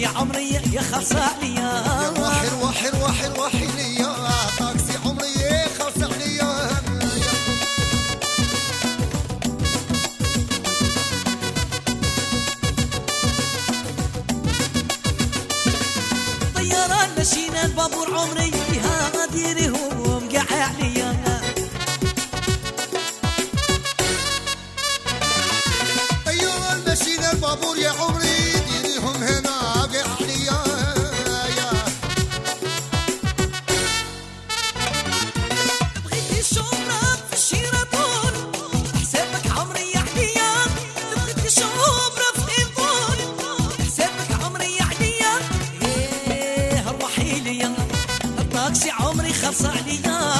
طاكسي عمري يا خلص عليا يا روحي روحي روحي ليا طاكسي عمري خلص عليا طيران مشينا البابور عمري ها ديري هم قاع عليا أيوه المشينا البابور يا عمري. خلص عليا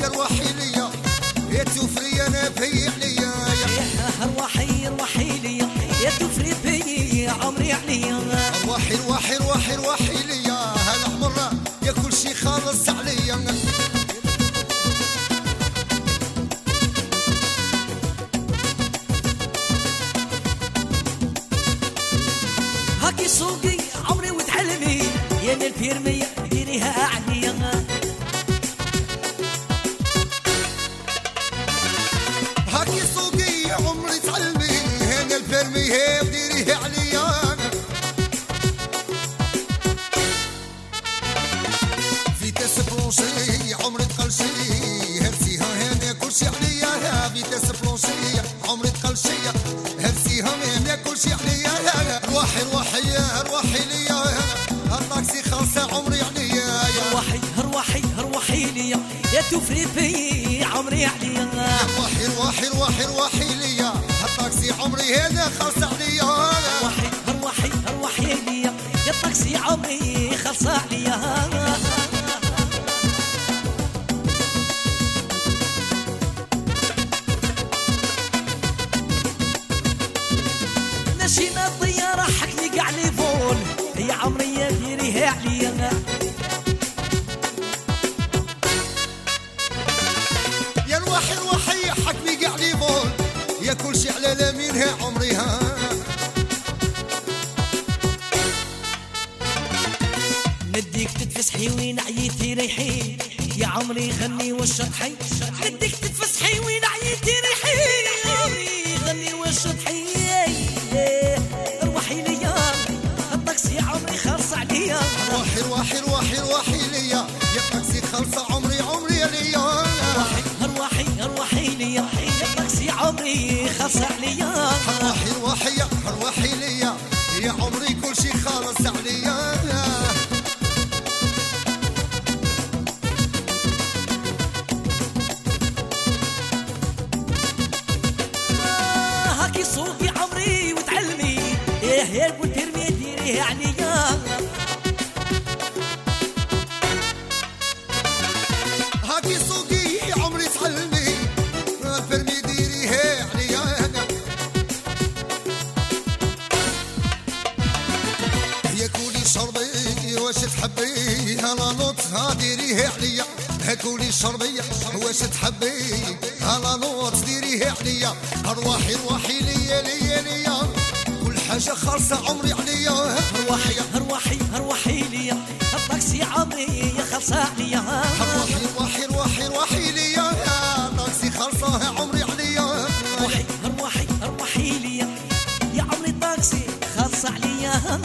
يا روحي ليا يا توفري أنا في عليا. يا روحي روحي ليا. يا تفري بي عمري عليا. روحي روحي روحي روحي ليا. هالعمر يا كل شي خالص عليا. هاكي سوقي عمري وتحلمي. يا الفيرمي عمري تعلمي هنا الفرمي هي وديريه عليا فيتاس بلونشي عمري تقلشي هرسيها هنا كلشي عليا فيتاس بلونشي عمري تقلشي هرسيها هنا كلشي عليا روحي روحي روحي ليا بي عمري عليا روحي روحي روحي ليا الطاكسي عمري هنا خالصة عليا روحي روحي روحي ليا يا طاكسي عمري خلص عليا يا روحي روحي حكمي قاع لي يا كل شي على اليمين هي عمري ها؟ نديك تتفسحي وين عييتي ريحي؟ يا عمري غني والشطحي نديك تتفسحي وين عييتي ريحي؟ خلص عليا. روحي روحي روحي ليا. يا عمري كل شي خالص عليا. هاكي صوفي عمري وتعلمي. إيه يا وترمي ديري عليا هاكي سوقي واش تحبي la note ديريه عليا. هاكولي شربية. واش تحبي la note ديريه عليا. أرواحي أرواحي ليا ليا ليا. كل حاجة خالصة عمري عليا. أرواحي أرواحي أرواحي ليا. الطاكسي عمري خالصة عليا. أرواحي أرواحي أرواحي أرواحي ليا. الطاكسي خالصة عمري عليا. أرواحي أرواحي أرواحي ليا. يا عمري الطاكسي خالصة عليا.